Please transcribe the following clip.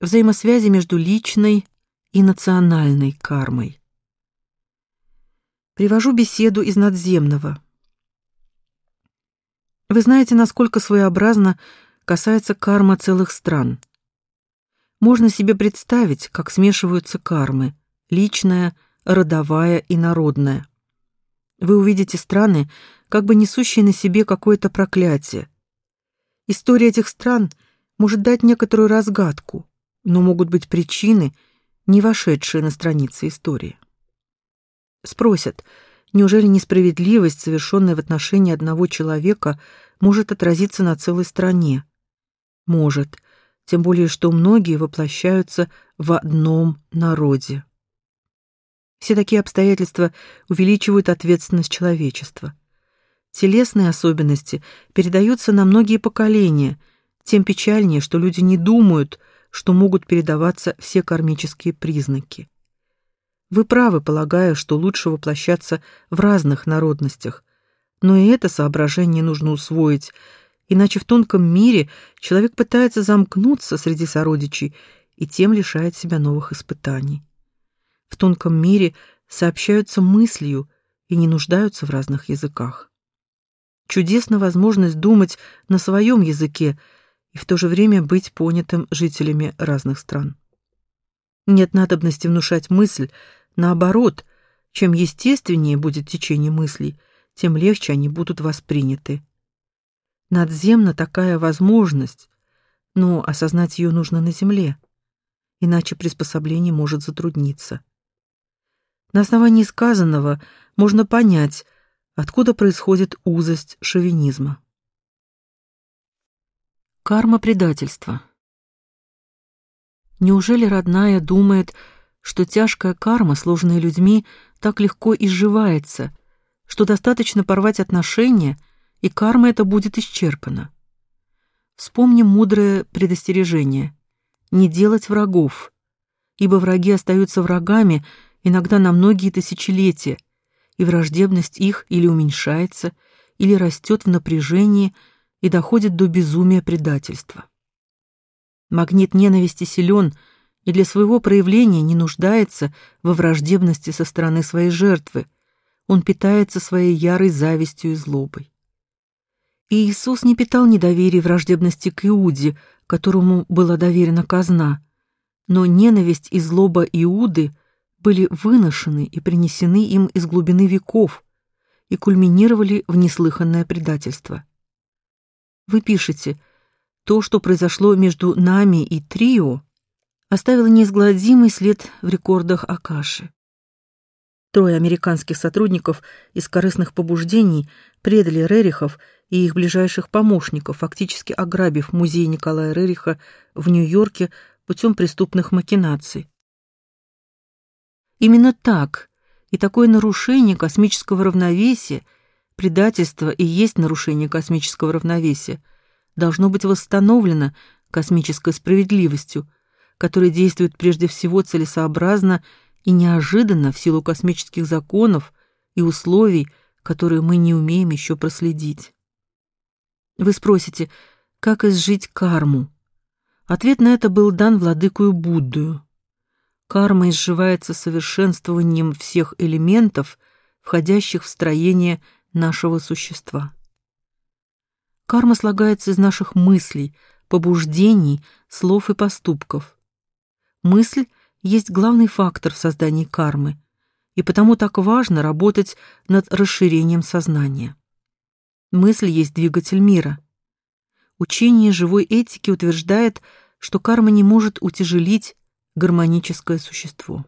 взаимосвязи между личной и национальной кармой. Привожу беседу из надземного. Вы знаете, насколько своеобразно касается карма целых стран. Можно себе представить, как смешиваются кармы — личная, родовая и народная. Вы увидите страны, как бы несущие на себе какое-то проклятие. История этих стран может дать некоторую разгадку, но могут быть причины, не вошедшие на страницы истории. Спросят, неужели несправедливость, совершенная в отношении одного человека, может отразиться на целой стране? Может, тем более что многие воплощаются в одном народе. Все такие обстоятельства увеличивают ответственность человечества. Телесные особенности передаются на многие поколения, тем печальнее, что люди не думают, что могут передаваться все кармические признаки. Вы правы, полагая, что лучше воплощаться в разных народностях, но и это соображение нужно усвоить, иначе в тонком мире человек пытается замкнуться среди сородичей и тем лишает себя новых испытаний. В тонком мире сообщаются мыслью и не нуждаются в разных языках. Чудесна возможность думать на своем языке и в то же время быть понятым жителями разных стран. Нет надобности внушать мысль, наоборот, чем естественнее будет течение мыслей, тем легче они будут восприняты. Надземна такая возможность, но осознать ее нужно на земле, иначе приспособление может затрудниться. На основании сказанного можно понять, откуда происходит узость шовинизма. Карма предательства. Неужели родная думает, что тяжкая карма, сложенная людьми, так легко изживается, что достаточно порвать отношения, и карма эта будет исчерпана? Вспомним мудрое предостережение: не делать врагов, ибо враги остаются врагами, иногда на многие тысячелетия, и враждебность их или уменьшается, или растет в напряжении и доходит до безумия предательства. Магнит ненависти силен и для своего проявления не нуждается во враждебности со стороны своей жертвы. Он питается своей ярой завистью и злобой. И Иисус не питал недоверия и враждебности к Иуде, которому была доверена казна, но ненависть и злоба Иуды были выношены и принесены им из глубины веков и кульминировали в неслыханное предательство. Вы пишете, то, что произошло между нами и Трио, оставило неизгладимый след в рекордах Акаши. Трое американских сотрудников из корыстных побуждений предали Рерихов и их ближайших помощников, фактически ограбив музей Николая Рериха в Нью-Йорке путем преступных махинаций. Именно так и такое нарушение космического равновесия, предательство и есть нарушение космического равновесия, должно быть восстановлено космической справедливостью, которая действует прежде всего целесообразно и неожиданно в силу космических законов и условий, которые мы не умеем еще проследить. Вы спросите, как изжить карму? Ответ на это был дан владыкою Буддою. Карма изживается совершенствованием всех элементов, входящих в строение нашего существа. Карма слагается из наших мыслей, побуждений, слов и поступков. Мысль есть главный фактор в создании кармы, и потому так важно работать над расширением сознания. Мысль есть двигатель мира. Учение живой этики утверждает, что карма не может утяжелить гармоническое существо.